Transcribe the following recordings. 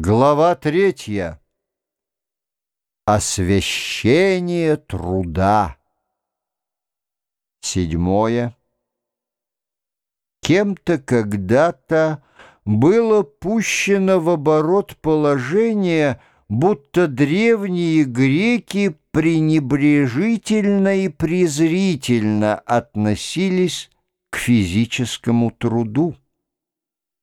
Глава третья. Освящение труда. Седьмое. Кем-то когда-то было пущено в оборот положение, будто древние греки пренебрежительно и презрительно относились к физическому труду.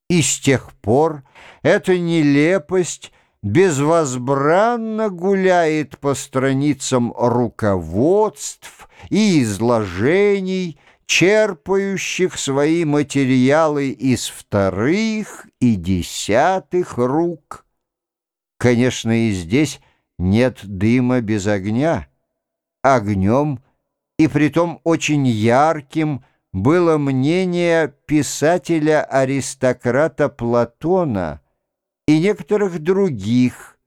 И с тех пор эта нелепость безвозбранно гуляет по страницам руководств и изложений, черпающих свои материалы из вторых и десятых рук. Конечно, и здесь нет дыма без огня. Огнем, и притом очень ярким, было мнение писателя-аристократа Платона и некоторых других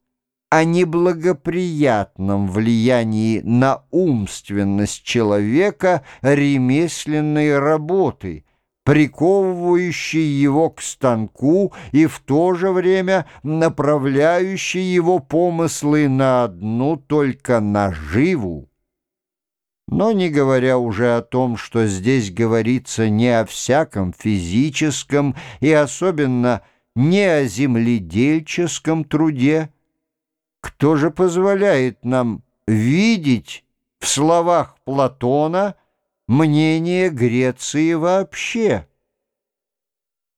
о неблагоприятном влиянии на умственность человека ремесленной работы, приковывающей его к станку и в то же время направляющей его помыслы на одну только наживу. Но не говоря уже о том, что здесь говорится не о всяком физическом и особенно не о земледельческом труде, кто же позволяет нам видеть в словах Платона мнение Греции вообще?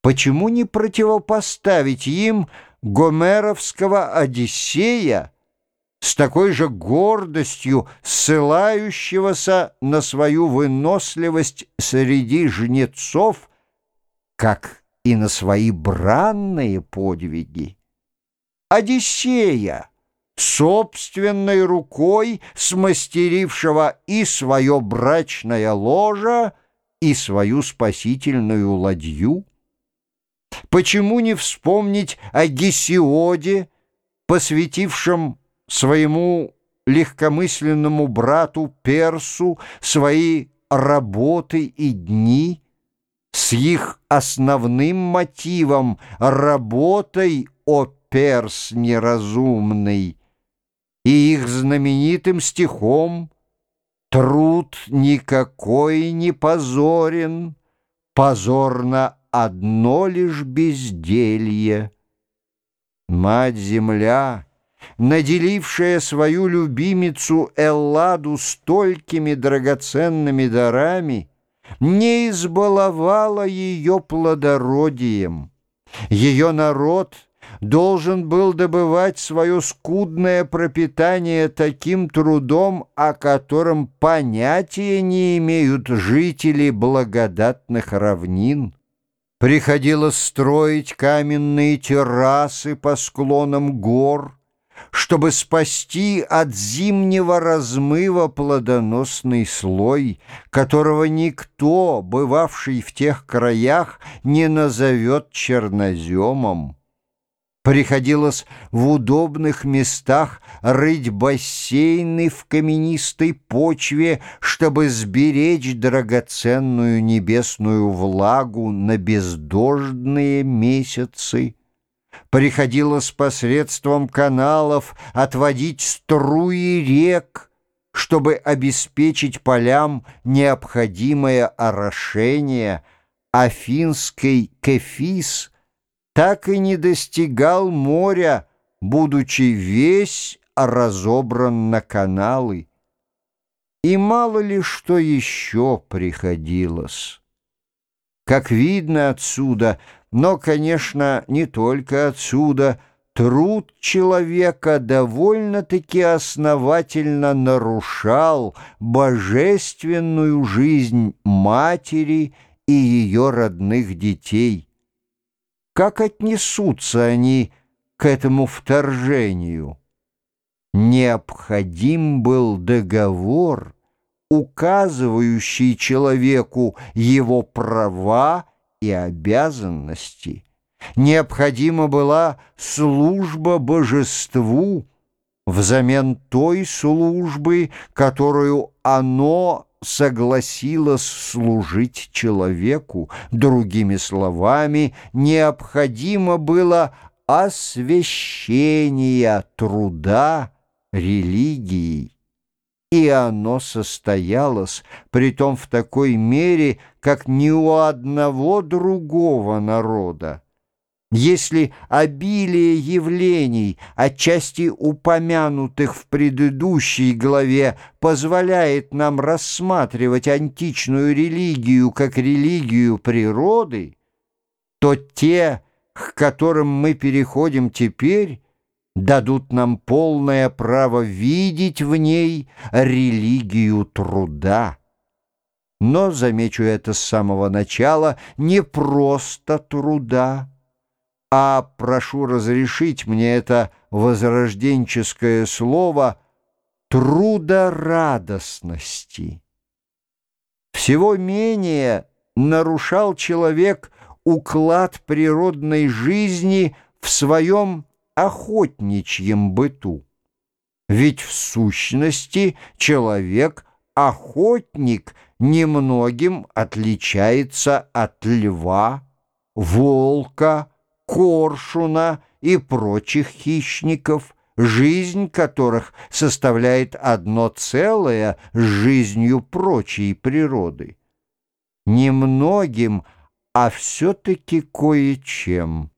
Почему не противопоставить им гомеровского Одиссея с такой же гордостью ссылающегося на свою выносливость среди жнецов, как и на свои бранные подвиги. Одиссея, собственной рукой смастерившего и свое брачное ложа, и свою спасительную ладью? Почему не вспомнить о Гесиоде, посвятившем своему легкомысленному брату Персу свои работы и дни с их основным мотивом «работой, о Перс неразумный» и их знаменитым стихом «Труд никакой не позорен, позорно одно лишь безделье». Мать-Земля — наделившая свою любимицу Элладу столькими драгоценными дарами, не избаловала ее плодородием. Ее народ должен был добывать свое скудное пропитание таким трудом, о котором понятия не имеют жители благодатных равнин. Приходилось строить каменные террасы по склонам гор, чтобы спасти от зимнего размыва плодоносный слой, которого никто, бывавший в тех краях, не назовет черноземом. Приходилось в удобных местах рыть бассейны в каменистой почве, чтобы сберечь драгоценную небесную влагу на бездождные месяцы приходилось посредством каналов отводить струи рек, чтобы обеспечить полям необходимое орошение, а финский кефис так и не достигал моря, будучи весь разобран на каналы. И мало ли что еще приходилось. Как видно отсюда — но, конечно, не только отсюда. Труд человека довольно-таки основательно нарушал божественную жизнь матери и ее родных детей. Как отнесутся они к этому вторжению? Необходим был договор, указывающий человеку его права и обязанности. Необходима была служба божеству взамен той службы, которую оно согласилось служить человеку. Другими словами, необходимо было освящения труда религией. И оно состоялось, притом в такой мере, как ни у одного другого народа. Если обилие явлений, отчасти упомянутых в предыдущей главе, позволяет нам рассматривать античную религию как религию природы, то те, к которым мы переходим теперь, дадут нам полное право видеть в ней религию труда. Но, замечу это с самого начала, не просто труда, а прошу разрешить мне это возрожденческое слово трудорадостности. Всего менее нарушал человек уклад природной жизни в своем охотничьем быту. Ведь в сущности человек — охотник, немногим отличается от льва, волка, коршуна и прочих хищников, жизнь которых составляет одно целое с жизнью прочей природы. Немногим, а все-таки кое-чем.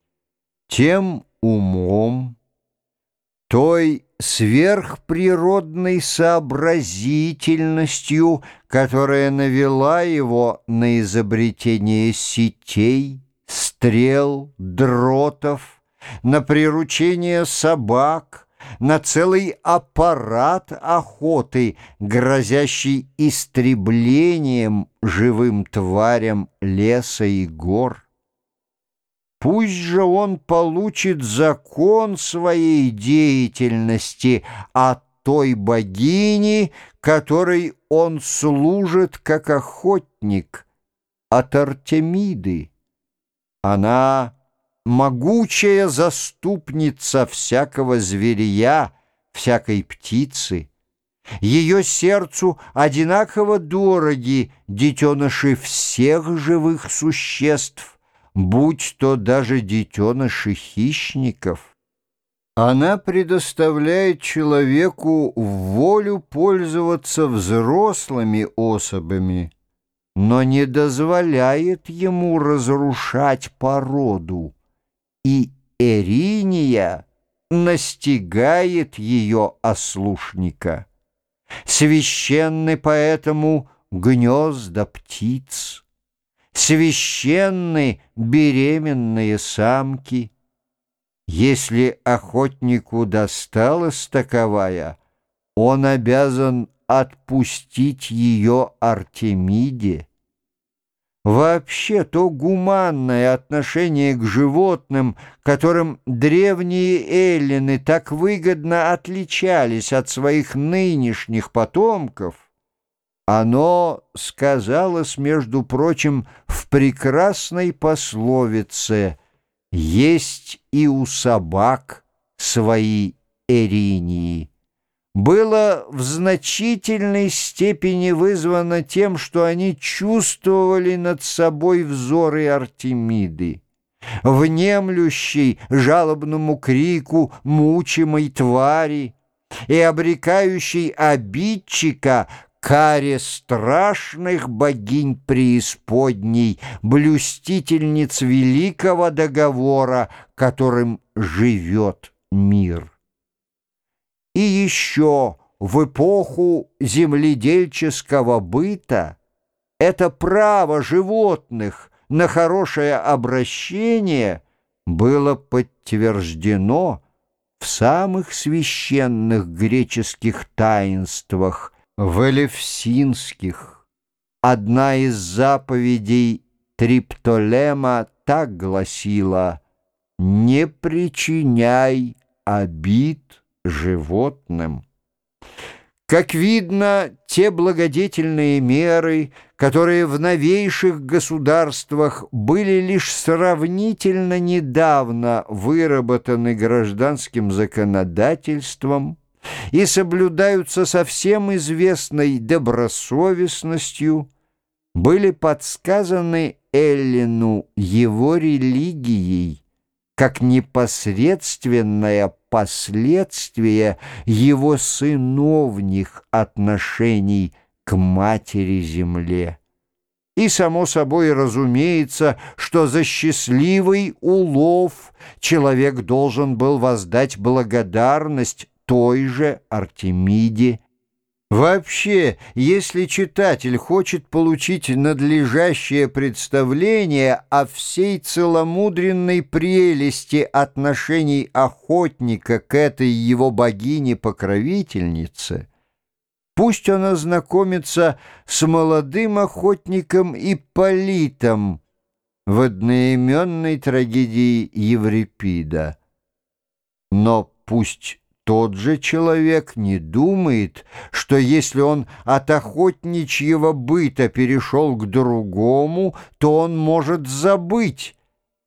Тем умом, той сверхприродной сообразительностью, которая навела его на изобретение сетей, стрел, дротов, на приручение собак, на целый аппарат охоты, грозящий истреблением живым тварям леса и гор. Пусть же он получит закон своей деятельности от той богини, которой он служит как охотник, от Артемиды. Она могучая заступница всякого зверя, всякой птицы. Ее сердцу одинаково дороги детеныши всех живых существ, будь то даже детеныши хищников. Она предоставляет человеку волю пользоваться взрослыми особами, но не дозволяет ему разрушать породу, и Эриния настигает ее ослушника. Священны поэтому гнезда птиц, священны беременные самки. Если охотнику досталась таковая, он обязан отпустить ее Артемиде. Вообще, то гуманное отношение к животным, которым древние эллины так выгодно отличались от своих нынешних потомков, оно сказалось, между прочим, в прекрасной пословице «Есть и у собак свои эринии» было в значительной степени вызвано тем, что они чувствовали над собой взоры Артемиды, внемлющей жалобному крику мучимой твари и обрекающей обидчика каре страшных богинь преисподней, блюстительниц великого договора, которым живет мир. И еще в эпоху земледельческого быта это право животных на хорошее обращение было подтверждено в самых священных греческих таинствах, в элевсинских. Одна из заповедей Триптолема так гласила «Не причиняй обид» животным. Как видно, те благодетельные меры, которые в новейших государствах были лишь сравнительно недавно выработаны гражданским законодательством и соблюдаются со всем известной добросовестностью, были подсказаны Эллину его религией, как непосредственное последствие его сыновних отношений к матери-земле. И, само собой, разумеется, что за счастливый улов человек должен был воздать благодарность той же Артемиде, Вообще, если читатель хочет получить надлежащее представление о всей целомудренной прелести отношений охотника к этой его богине-покровительнице, пусть он ознакомится с молодым охотником Ипполитом в одноименной трагедии Еврипида. Но пусть тот же человек не думает, что если он от охотничьего быта перешел к другому, то он может забыть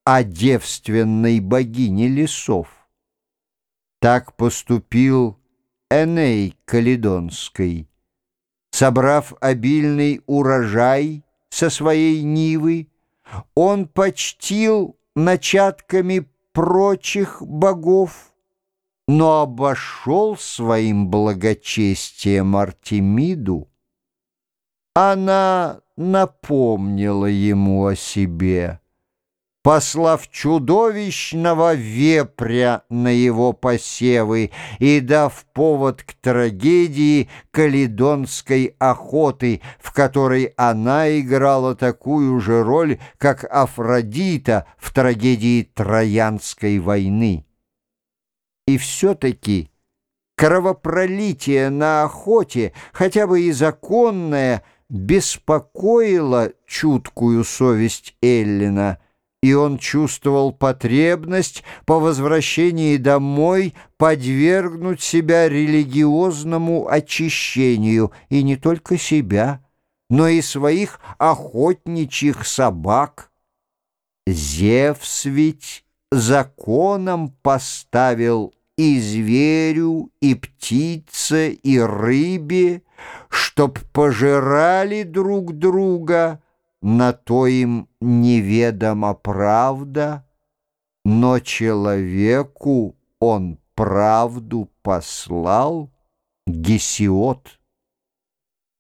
о девственной богине лесов. Так поступил Эней Каледонской. Собрав обильный урожай со своей нивы, он почтил начатками прочих богов, но обошел своим благочестием Артемиду. Она напомнила ему о себе, послав чудовищного вепря на его посевы и дав повод к трагедии каледонской охоты, в которой она играла такую же роль, как Афродита в трагедии Троянской войны. И все-таки кровопролитие на охоте, хотя бы и законное, беспокоило чуткую совесть Эллина, и он чувствовал потребность по возвращении домой подвергнуть себя религиозному очищению, и не только себя, но и своих охотничьих собак. Зевс ведь законом поставил и зверю, и птице, и рыбе, чтоб пожирали друг друга, на то им неведома правда, но человеку он правду послал, Гесиот.